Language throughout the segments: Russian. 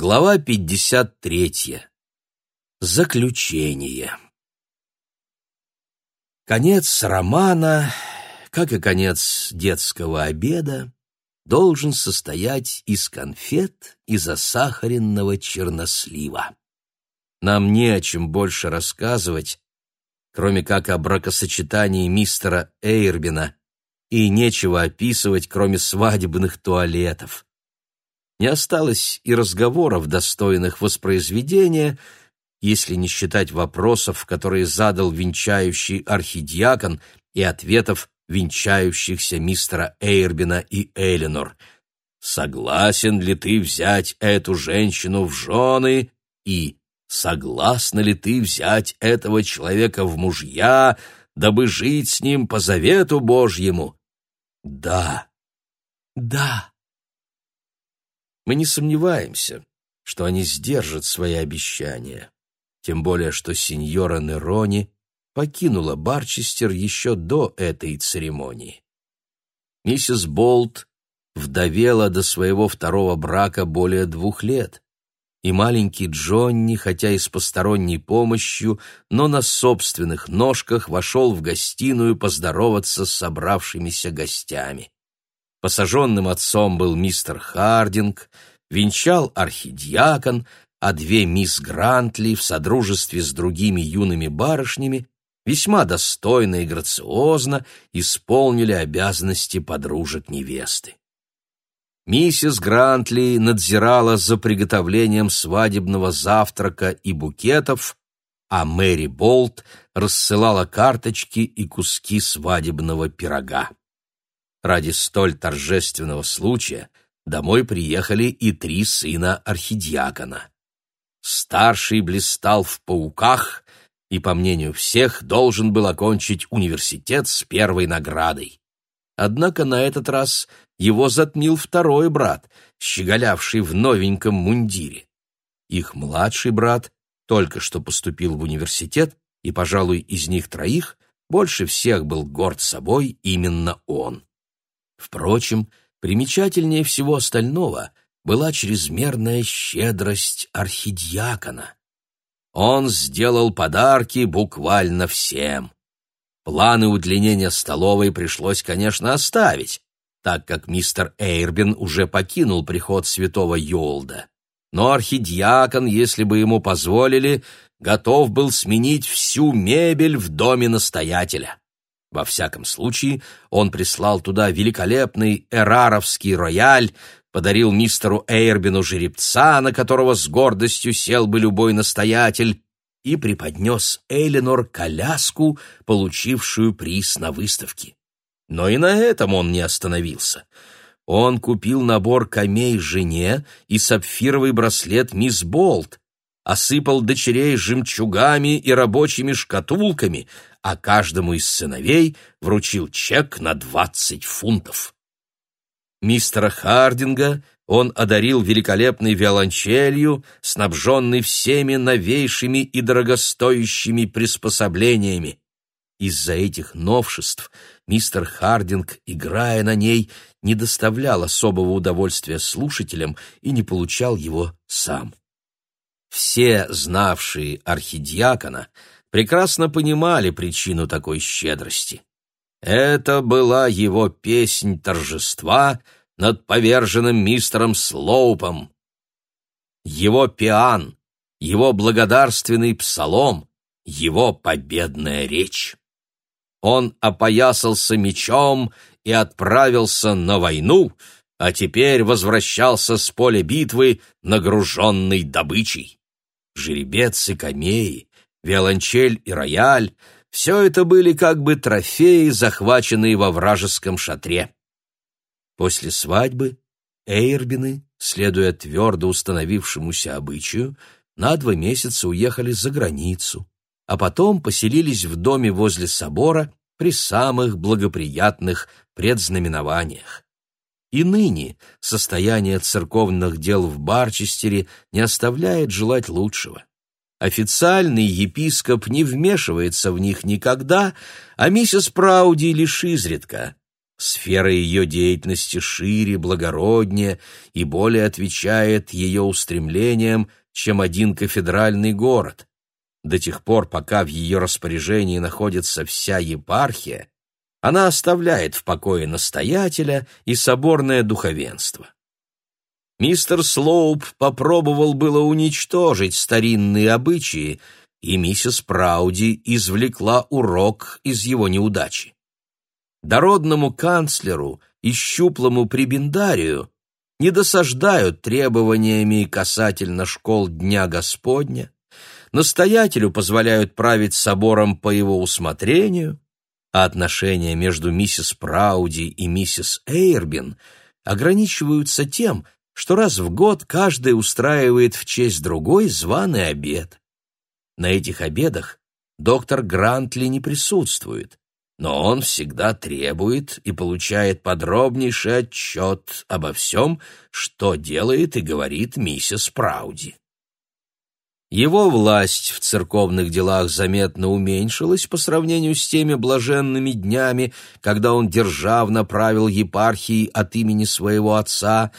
Глава 53. Заключение. Конец романа, как и конец детского обеда, должен состоять из конфет и засахаренного чернослива. Нам не о чем больше рассказывать, кроме как о бракосочетании мистера Эйрбина, и нечего описывать, кроме свадебных туалетов. Не осталось и разговоров, достойных воспроизведения, если не считать вопросов, которые задал венчающий архидиакон, и ответов венчающихся мистера Эйрбина и Эленор. «Согласен ли ты взять эту женщину в жены?» и «Согласна ли ты взять этого человека в мужья, дабы жить с ним по завету Божьему?» «Да, да». Мы не сомневаемся, что они сдержат свои обещания, тем более что сеньора Нерони покинула Барчестер еще до этой церемонии. Миссис Болт вдовела до своего второго брака более двух лет, и маленький Джонни, хотя и с посторонней помощью, но на собственных ножках вошел в гостиную поздороваться с собравшимися гостями. Посаженным отцом был мистер Хардинг, венчал архидиакон, а две мисс Грантли в содружестве с другими юными барышнями весьма достойно и грациозно исполнили обязанности подружек невесты. Миссис Грантли надзирала за приготовлением свадебного завтрака и букетов, а Мэри Болт рассылала карточки и куски свадебного пирога. Ради столь торжественного случая домой приехали и три сына архидиакона. Старший блистал в пауках и, по мнению всех, должен был окончить университет с первой наградой. Однако на этот раз его затмил второй брат, щеголявший в новеньком мундире. Их младший брат только что поступил в университет, и, пожалуй, из них троих больше всех был горд собой именно он. Впрочем, примечательнее всего остального была чрезмерная щедрость архидиакона. Он сделал подарки буквально всем. Планы удлинения столовой пришлось, конечно, оставить, так как мистер Эйрбин уже покинул приход святого Йолда. Но архидиакон, если бы ему позволили, готов был сменить всю мебель в доме настоятеля. Во всяком случае, он прислал туда великолепный эраровский рояль, подарил мистеру Эйрбину жеребца, на которого с гордостью сел бы любой настоятель, и преподнес Эленор коляску, получившую приз на выставке. Но и на этом он не остановился. Он купил набор камей жене и сапфировый браслет мисс Болт, осыпал дочерей жемчугами и рабочими шкатулками, а каждому из сыновей вручил чек на двадцать фунтов. Мистера Хардинга он одарил великолепной виолончелью, снабженной всеми новейшими и дорогостоящими приспособлениями. Из-за этих новшеств мистер Хардинг, играя на ней, не доставлял особого удовольствия слушателям и не получал его сам. Все, знавшие архидиакона, прекрасно понимали причину такой щедрости. Это была его песнь торжества над поверженным мистером Слоупом. Его пиан, его благодарственный псалом, его победная речь. Он опоясался мечом и отправился на войну, а теперь возвращался с поля битвы, нагруженный добычей. Жеребец и камеи, виолончель и рояль — все это были как бы трофеи, захваченные во вражеском шатре. После свадьбы Эйрбины, следуя твердо установившемуся обычаю, на два месяца уехали за границу, а потом поселились в доме возле собора при самых благоприятных предзнаменованиях. И ныне состояние церковных дел в Барчестере не оставляет желать лучшего. Официальный епископ не вмешивается в них никогда, а миссис Прауди лишь изредка. Сфера ее деятельности шире, благороднее и более отвечает ее устремлениям, чем один кафедральный город. До тех пор, пока в ее распоряжении находится вся епархия, она оставляет в покое настоятеля и соборное духовенство. Мистер Слоуп попробовал было уничтожить старинные обычаи, и миссис Прауди извлекла урок из его неудачи. Дородному канцлеру и щуплому прибендарию не досаждают требованиями касательно школ Дня Господня, настоятелю позволяют править собором по его усмотрению, а отношения между миссис Прауди и миссис Эйрбин ограничиваются тем, что раз в год каждый устраивает в честь другой званый обед. На этих обедах доктор Грантли не присутствует, но он всегда требует и получает подробнейший отчет обо всем, что делает и говорит миссис Прауди. Его власть в церковных делах заметно уменьшилась по сравнению с теми блаженными днями, когда он державно правил епархией от имени своего отца,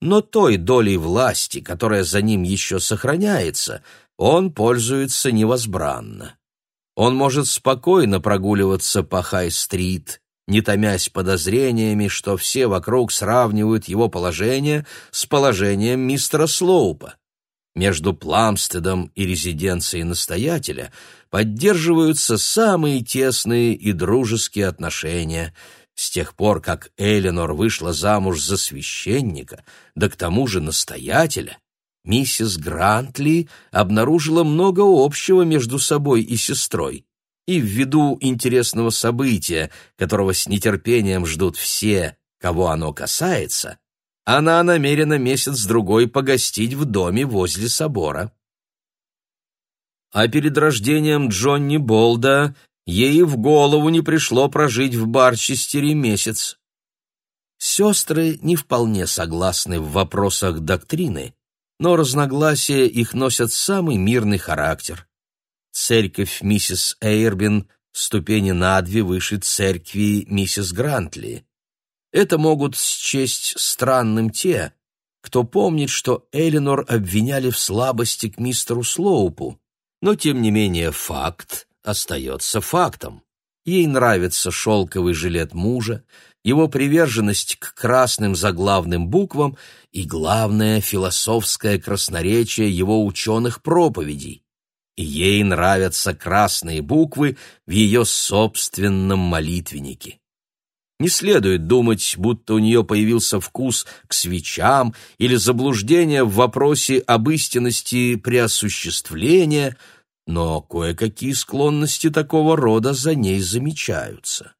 но той долей власти, которая за ним еще сохраняется, он пользуется невозбранно. Он может спокойно прогуливаться по Хай-стрит, не томясь подозрениями, что все вокруг сравнивают его положение с положением мистера Слоупа. Между Пламстедом и резиденцией настоятеля поддерживаются самые тесные и дружеские отношения. С тех пор, как Эленор вышла замуж за священника, да к тому же настоятеля, миссис Грантли обнаружила много общего между собой и сестрой. И ввиду интересного события, которого с нетерпением ждут все, кого оно касается, она намерена месяц-другой погостить в доме возле собора. А перед рождением Джонни Болда ей в голову не пришло прожить в Барчестере месяц. Сестры не вполне согласны в вопросах доктрины, но разногласия их носят самый мирный характер. Церковь миссис Эйрбин ступени на две выше церкви миссис Грантли. Это могут счесть странным те, кто помнит, что Элинор обвиняли в слабости к мистеру Слоупу, но, тем не менее, факт остается фактом. Ей нравится шелковый жилет мужа, его приверженность к красным заглавным буквам и, главное, философское красноречие его ученых проповедей. И ей нравятся красные буквы в ее собственном молитвеннике. Не следует думать, будто у нее появился вкус к свечам или заблуждение в вопросе об истинности преосуществления, но кое-какие склонности такого рода за ней замечаются.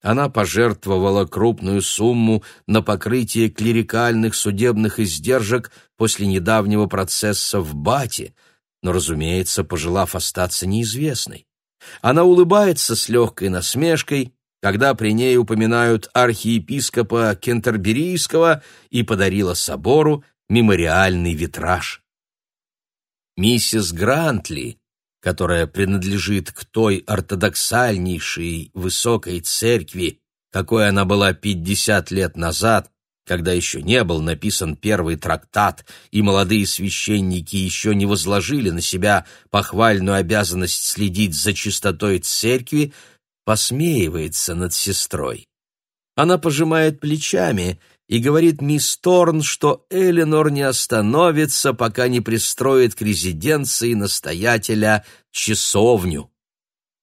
Она пожертвовала крупную сумму на покрытие клерикальных судебных издержек после недавнего процесса в Бате, но, разумеется, пожелав остаться неизвестной. Она улыбается с легкой насмешкой, когда при ней упоминают архиепископа Кентерберийского и подарила собору мемориальный витраж. Миссис Грантли, которая принадлежит к той ортодоксальнейшей высокой церкви, какой она была пятьдесят лет назад, когда еще не был написан первый трактат, и молодые священники еще не возложили на себя похвальную обязанность следить за чистотой церкви, посмеивается над сестрой. Она пожимает плечами и говорит мисс Торн, что Эленор не остановится, пока не пристроит к резиденции настоятеля часовню.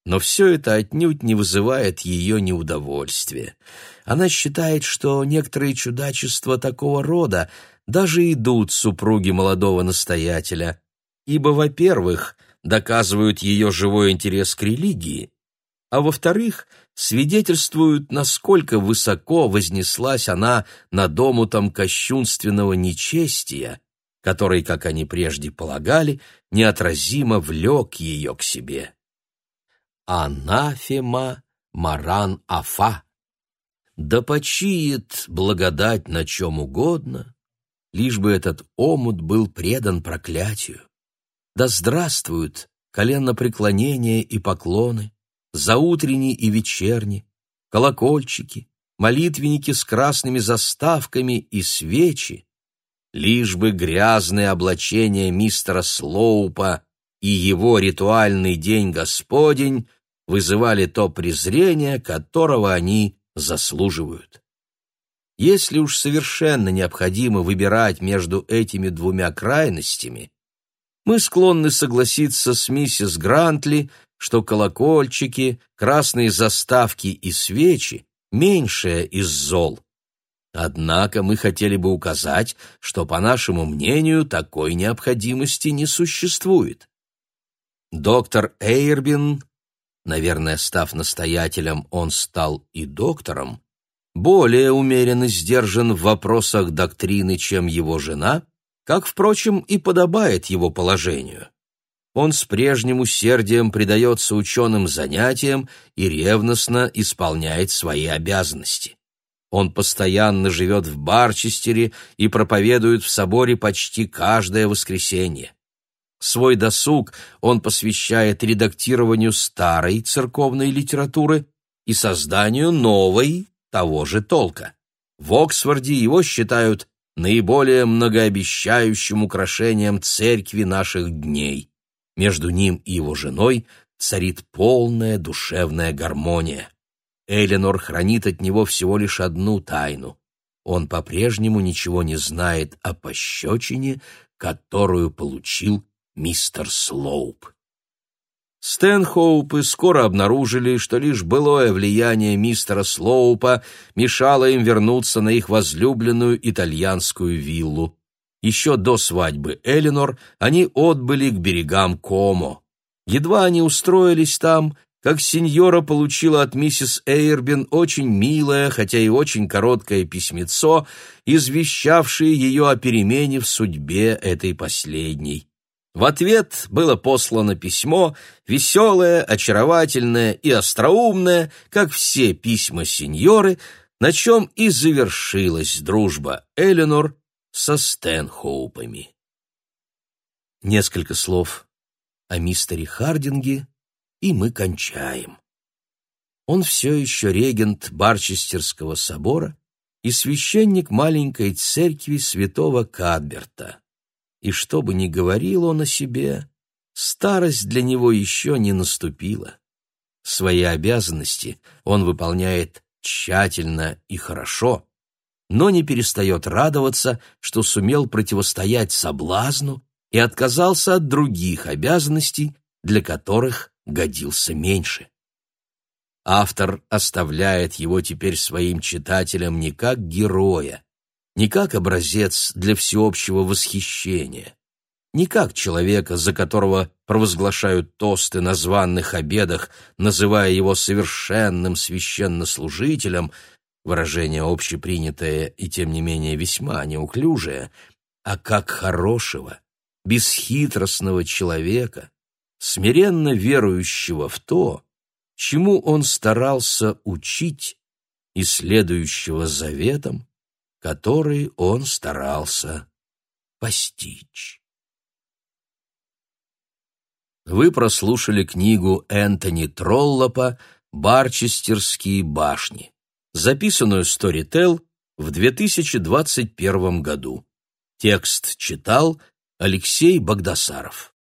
Но все это отнюдь не вызывает ее неудовольствия. Она считает, что некоторые чудачества такого рода даже идут супруги молодого настоятеля, ибо, во-первых, доказывают ее живой интерес к религии, а во-вторых, свидетельствуют, насколько высоко вознеслась она над омутом кощунственного нечестия, который, как они прежде полагали, неотразимо влек ее к себе. Анафема Маран Афа. Да почиет благодать на чем угодно, лишь бы этот омут был предан проклятию. Да здравствуют коленно преклонения и поклоны, заутренний и вечерний, колокольчики, молитвенники с красными заставками и свечи, лишь бы грязные облачения мистера Слоупа и его ритуальный день Господень вызывали то презрение, которого они заслуживают. Если уж совершенно необходимо выбирать между этими двумя крайностями, мы склонны согласиться с миссис Грантли, что колокольчики, красные заставки и свечи — меньшее из зол. Однако мы хотели бы указать, что, по нашему мнению, такой необходимости не существует. Доктор Эйрбин, наверное, став настоятелем, он стал и доктором, более умеренно сдержан в вопросах доктрины, чем его жена, как, впрочем, и подобает его положению. Он с прежним усердием предается ученым занятиям и ревностно исполняет свои обязанности. Он постоянно живет в Барчестере и проповедует в соборе почти каждое воскресенье. Свой досуг он посвящает редактированию старой церковной литературы и созданию новой того же толка. В Оксфорде его считают наиболее многообещающим украшением церкви наших дней. Между ним и его женой царит полная душевная гармония. Эленор хранит от него всего лишь одну тайну. Он по-прежнему ничего не знает о пощечине, которую получил мистер Слоуп. Стэнхоупы скоро обнаружили, что лишь былое влияние мистера Слоупа мешало им вернуться на их возлюбленную итальянскую виллу. Еще до свадьбы Элинор они отбыли к берегам Комо. Едва они устроились там, как сеньора получила от миссис Эйрбин очень милое, хотя и очень короткое письмецо, извещавшее ее о перемене в судьбе этой последней. В ответ было послано письмо, веселое, очаровательное и остроумное, как все письма сеньоры, на чем и завершилась дружба Эленор со Стэнхоупами. Несколько слов о мистере Хардинге, и мы кончаем. Он все еще регент Барчестерского собора и священник маленькой церкви святого Кадберта и что бы ни говорил он о себе, старость для него еще не наступила. Свои обязанности он выполняет тщательно и хорошо, но не перестает радоваться, что сумел противостоять соблазну и отказался от других обязанностей, для которых годился меньше. Автор оставляет его теперь своим читателям не как героя, не как образец для всеобщего восхищения, не как человека, за которого провозглашают тосты на званных обедах, называя его совершенным священнослужителем, выражение общепринятое и тем не менее весьма неуклюжее, а как хорошего, бесхитростного человека, смиренно верующего в то, чему он старался учить и следующего заветам, который он старался постичь. Вы прослушали книгу Энтони Троллопа «Барчестерские башни», записанную Storytel в 2021 году. Текст читал Алексей Богдасаров.